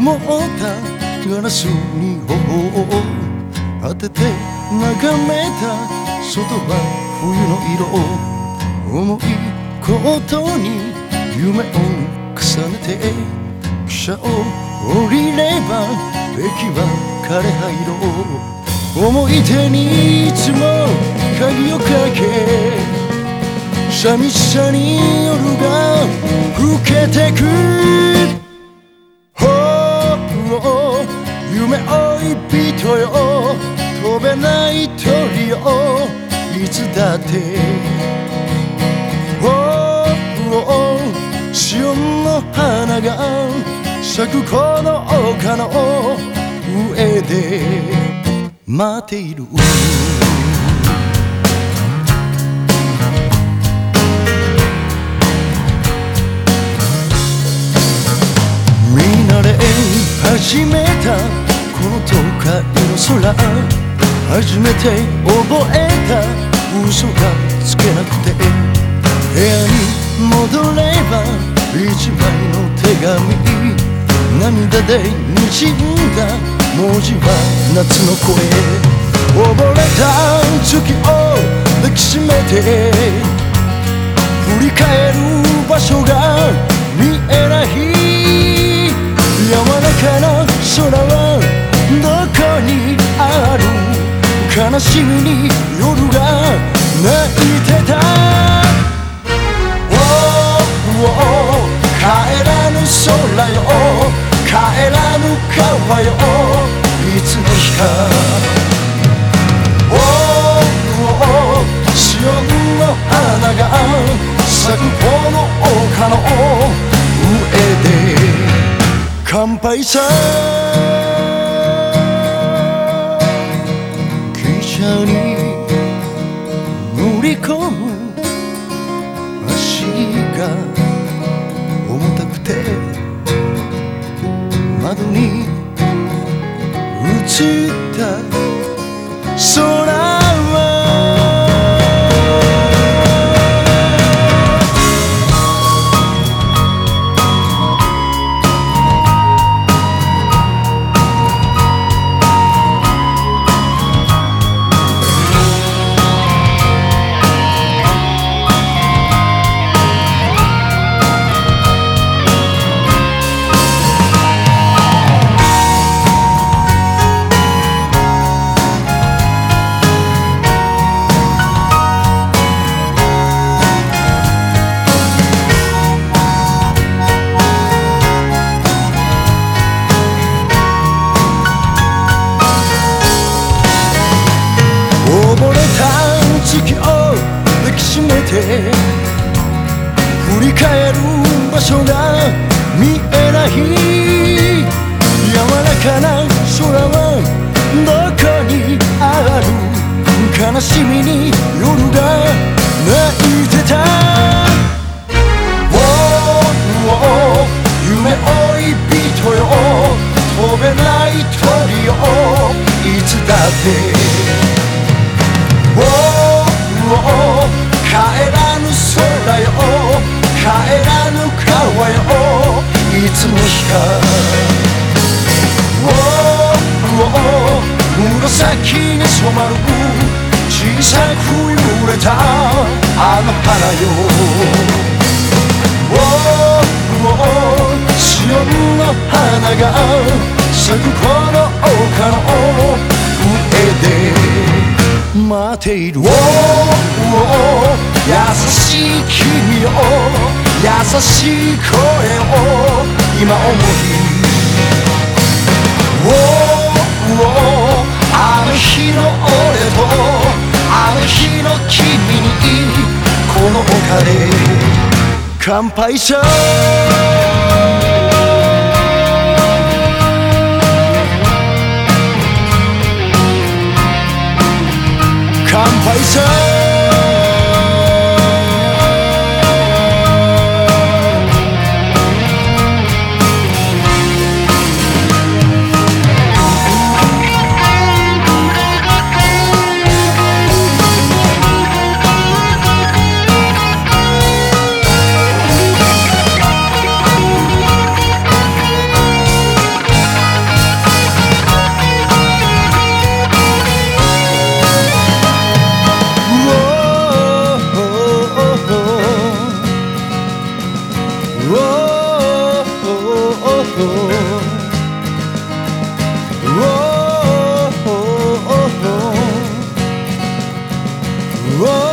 曇ったガラスに頬を当てて眺めた外は冬の色重いことに夢を重ねて汽車を降りれば駅は枯れ葉色思い出にいつも鍵をかけ寂しさに夜が更けてく夢追い人よ。飛べない鳥よ。いつだって。潮の花が咲くこの丘の上で待っている。見慣れ始めた。都会の空初めて覚えた嘘がつけなくて部屋に戻れば一枚の手紙涙で滲んだ文字は夏の声溺れた月を抱きしめて振り返る場所がにある悲しみに夜が泣いてた、oh, oh 帰らぬ空よ。帰らぬ川よ。いつの日か、oh, oh 潮の花が咲くこの丘の上で乾杯さ。車に乗り込む足が重たくて窓に映ったて振り返る場所が見えない柔らかな空はどこにある？悲しみに夜が泣いてた、つの日か、紫に染まる小さく揺れたあの花よ潮の花が咲くこの丘の上で待っている、優しい君よ優しい声今思い、oh, oh, あの日の俺とあの日の君にこの丘で乾杯さ乾杯さ Oh.